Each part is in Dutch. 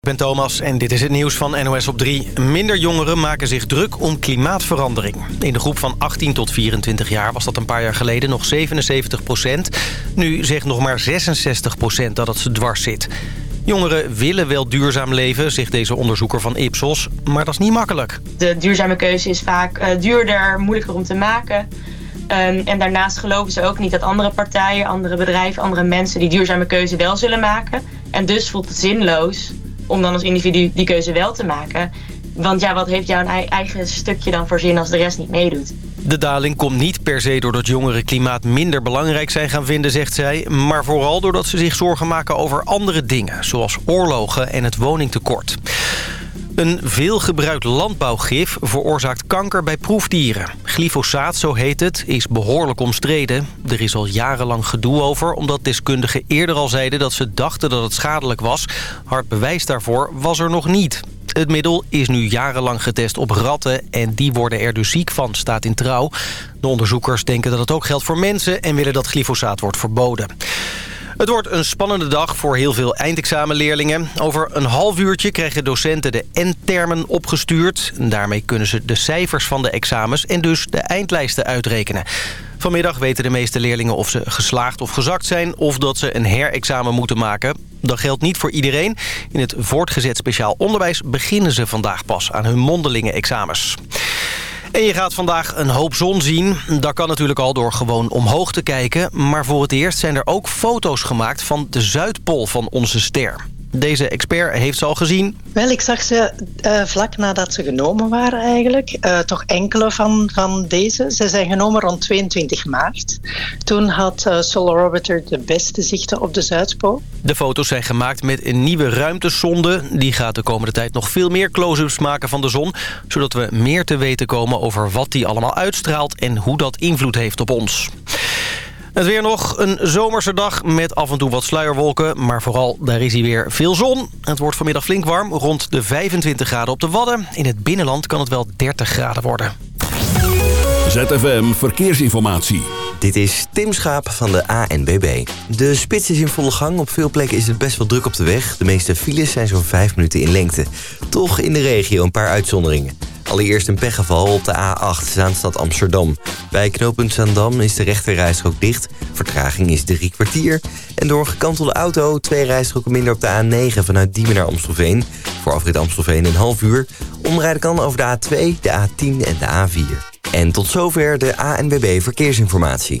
Ik ben Thomas en dit is het nieuws van NOS op 3. Minder jongeren maken zich druk om klimaatverandering. In de groep van 18 tot 24 jaar was dat een paar jaar geleden nog 77 procent. Nu zegt nog maar 66 procent dat het ze dwars zit. Jongeren willen wel duurzaam leven, zegt deze onderzoeker van Ipsos. Maar dat is niet makkelijk. De duurzame keuze is vaak uh, duurder, moeilijker om te maken... Um, en daarnaast geloven ze ook niet dat andere partijen, andere bedrijven, andere mensen die duurzame keuze wel zullen maken. En dus voelt het zinloos om dan als individu die keuze wel te maken. Want ja, wat heeft jouw eigen stukje dan voor zin als de rest niet meedoet? De daling komt niet per se doordat jongeren klimaat minder belangrijk zijn gaan vinden, zegt zij. Maar vooral doordat ze zich zorgen maken over andere dingen, zoals oorlogen en het woningtekort. Een veelgebruikt landbouwgif veroorzaakt kanker bij proefdieren. Glyfosaat, zo heet het, is behoorlijk omstreden. Er is al jarenlang gedoe over, omdat deskundigen eerder al zeiden dat ze dachten dat het schadelijk was. Hard bewijs daarvoor was er nog niet. Het middel is nu jarenlang getest op ratten en die worden er dus ziek van, staat in trouw. De onderzoekers denken dat het ook geldt voor mensen en willen dat glyfosaat wordt verboden. Het wordt een spannende dag voor heel veel eindexamenleerlingen. Over een half uurtje krijgen docenten de N-termen opgestuurd. Daarmee kunnen ze de cijfers van de examens en dus de eindlijsten uitrekenen. Vanmiddag weten de meeste leerlingen of ze geslaagd of gezakt zijn... of dat ze een herexamen moeten maken. Dat geldt niet voor iedereen. In het voortgezet speciaal onderwijs beginnen ze vandaag pas aan hun mondelinge examens. En je gaat vandaag een hoop zon zien. Dat kan natuurlijk al door gewoon omhoog te kijken. Maar voor het eerst zijn er ook foto's gemaakt van de Zuidpool van onze ster. Deze expert heeft ze al gezien. Wel, ik zag ze uh, vlak nadat ze genomen waren eigenlijk. Uh, toch enkele van, van deze. Ze zijn genomen rond 22 maart. Toen had uh, Solar Orbiter de beste zichten op de Zuidpool. De foto's zijn gemaakt met een nieuwe ruimtesonde. Die gaat de komende tijd nog veel meer close-ups maken van de zon. Zodat we meer te weten komen over wat die allemaal uitstraalt... en hoe dat invloed heeft op ons. Het weer nog een zomerse dag met af en toe wat sluierwolken. Maar vooral daar is hij weer veel zon. Het wordt vanmiddag flink warm, rond de 25 graden op de Wadden. In het binnenland kan het wel 30 graden worden. ZFM Verkeersinformatie. Dit is Tim Schaap van de ANBB. De spits is in volle gang. Op veel plekken is het best wel druk op de weg. De meeste files zijn zo'n 5 minuten in lengte. Toch in de regio een paar uitzonderingen. Allereerst een pechgeval op de A8 Zaanstad Amsterdam. Bij knooppunt Zaandam is de rechterrijstrook dicht. Vertraging is drie kwartier. En door een gekantelde auto twee rijstroken minder op de A9 vanuit Diemen naar Amstelveen. Voor afrit Amstelveen een half uur. Omrijden kan over de A2, de A10 en de A4. En tot zover de ANWB Verkeersinformatie.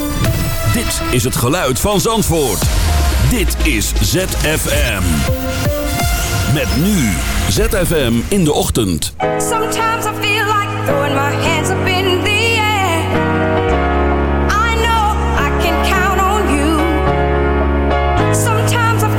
Dit is het geluid van Zandvoort. Dit is ZFM. Met nu ZFM in de ochtend. Sometimes I feel like throwing my hands up in the. I know I can count on you. Sometimes I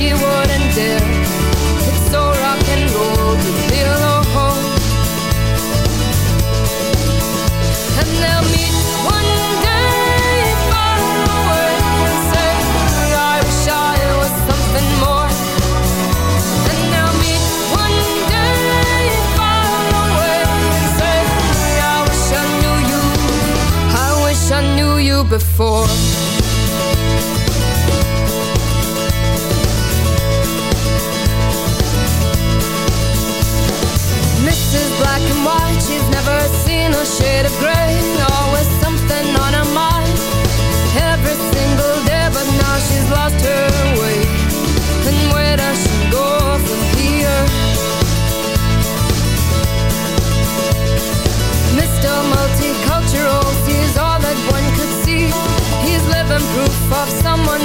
she wouldn't dare. It's so rock and roll to feel home. And they'll meet one day far away and say, I wish I was something more. And they'll meet one day far away and say, I wish I knew you. I wish I knew you before. shade of gray, always something on her mind Every single day, but now she's lost her way And where does she go from here? Mr. Multicultural sees all that one could see He's living proof of someone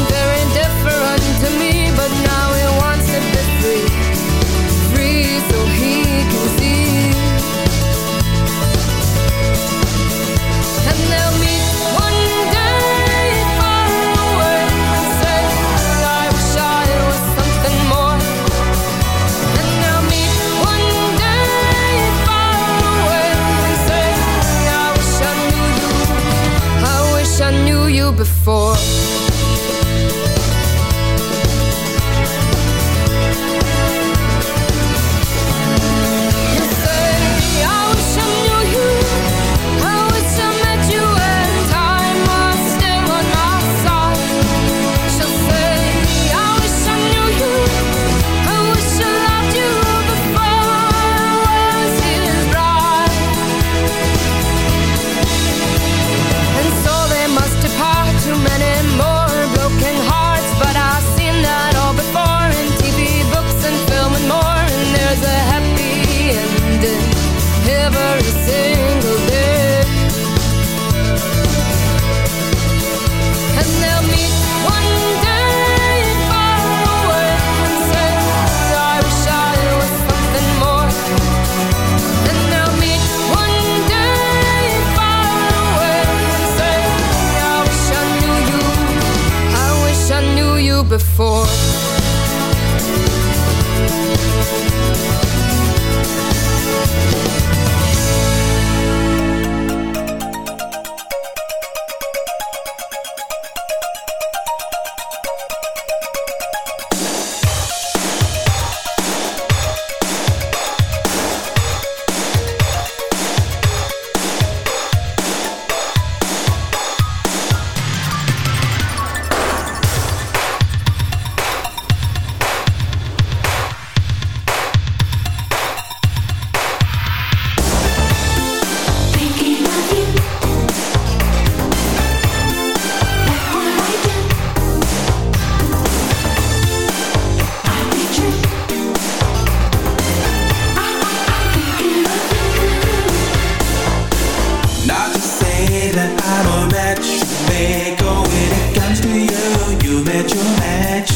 You your match.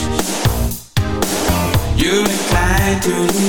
You're inclined to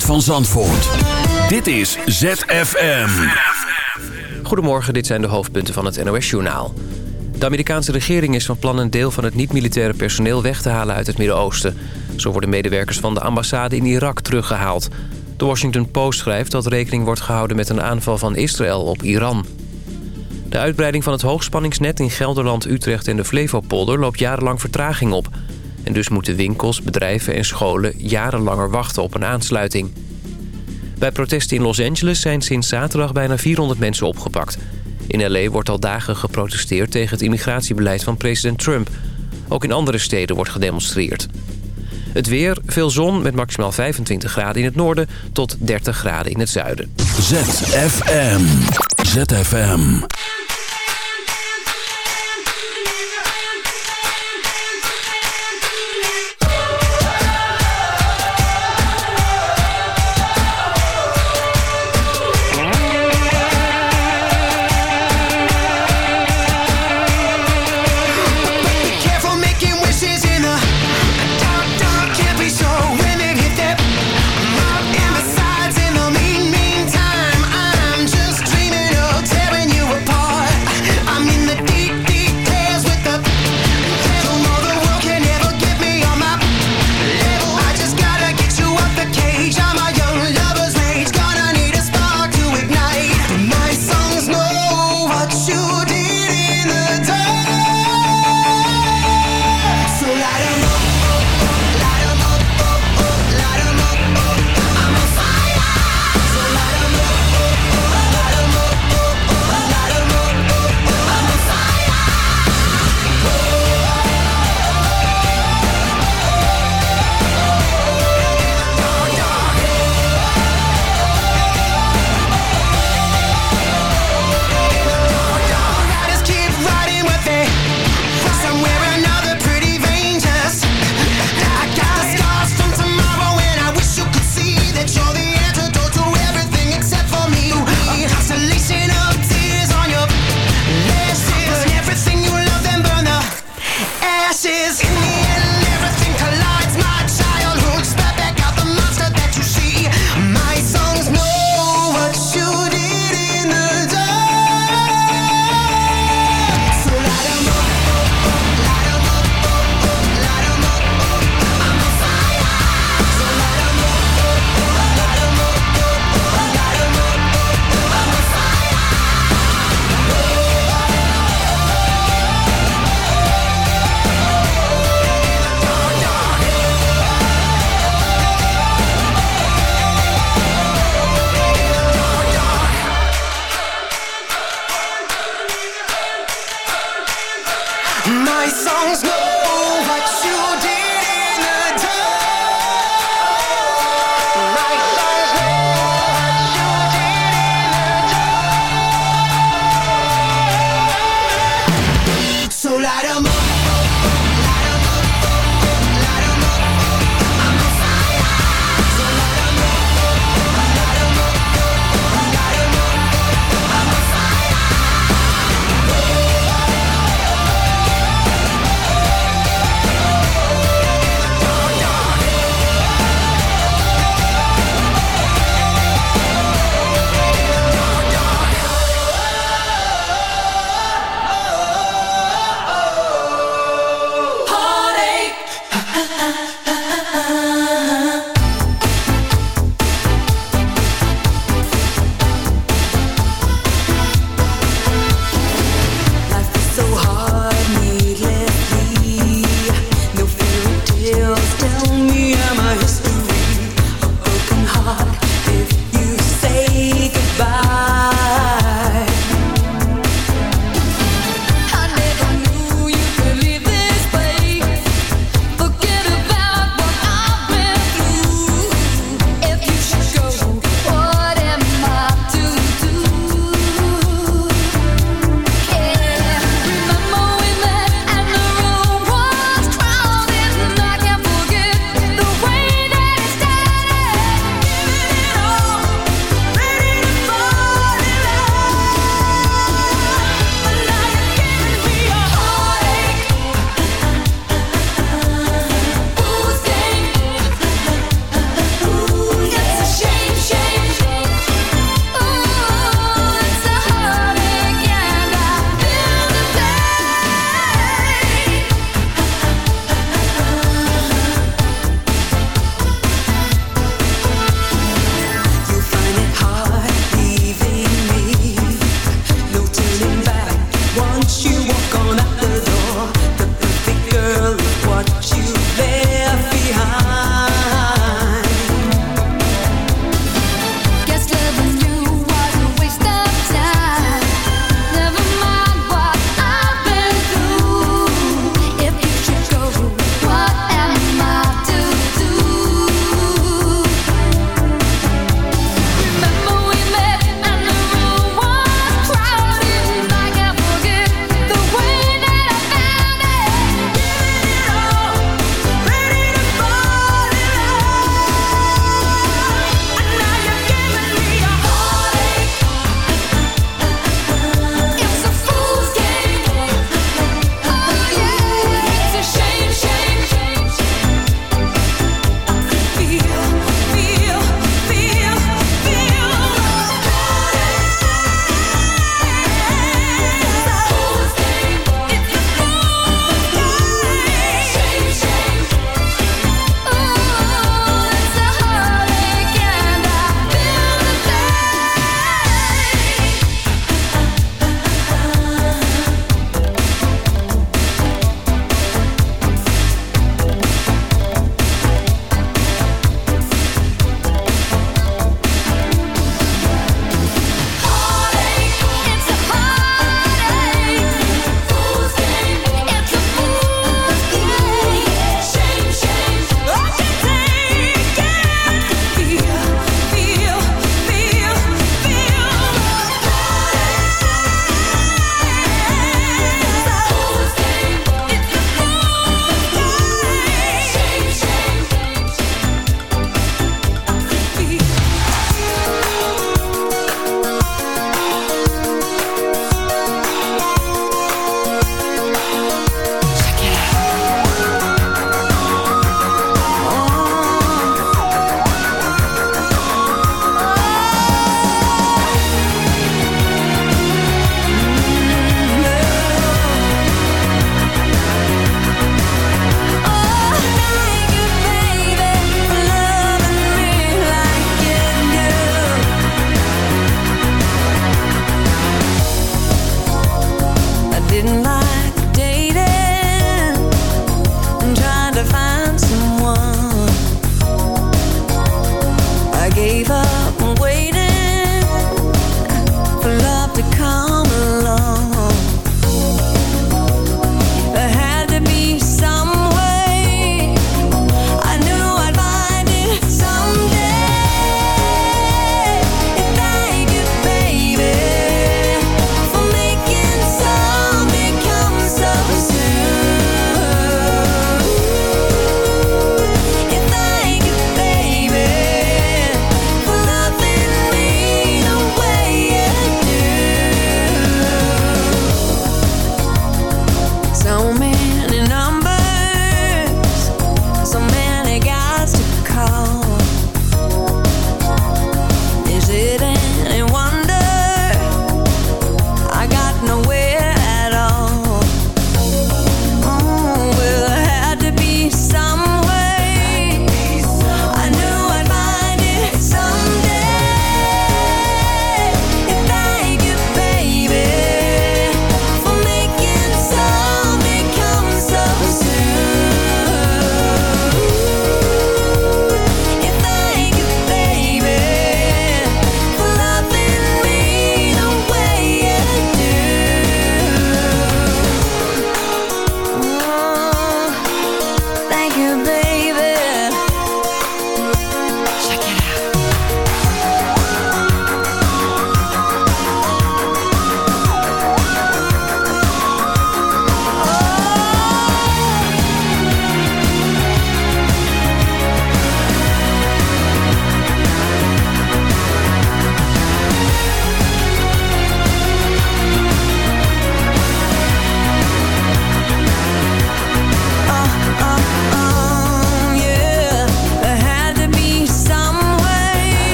geluid van Zandvoort. Dit is ZFM. Goedemorgen, dit zijn de hoofdpunten van het NOS-journaal. De Amerikaanse regering is van plan een deel van het niet-militaire personeel weg te halen uit het Midden-Oosten. Zo worden medewerkers van de ambassade in Irak teruggehaald. De Washington Post schrijft dat rekening wordt gehouden met een aanval van Israël op Iran. De uitbreiding van het hoogspanningsnet in Gelderland, Utrecht en de Flevopolder loopt jarenlang vertraging op... En dus moeten winkels, bedrijven en scholen jarenlanger wachten op een aansluiting. Bij protesten in Los Angeles zijn sinds zaterdag bijna 400 mensen opgepakt. In L.A. wordt al dagen geprotesteerd tegen het immigratiebeleid van president Trump. Ook in andere steden wordt gedemonstreerd. Het weer, veel zon met maximaal 25 graden in het noorden tot 30 graden in het zuiden. ZFM. ZFM.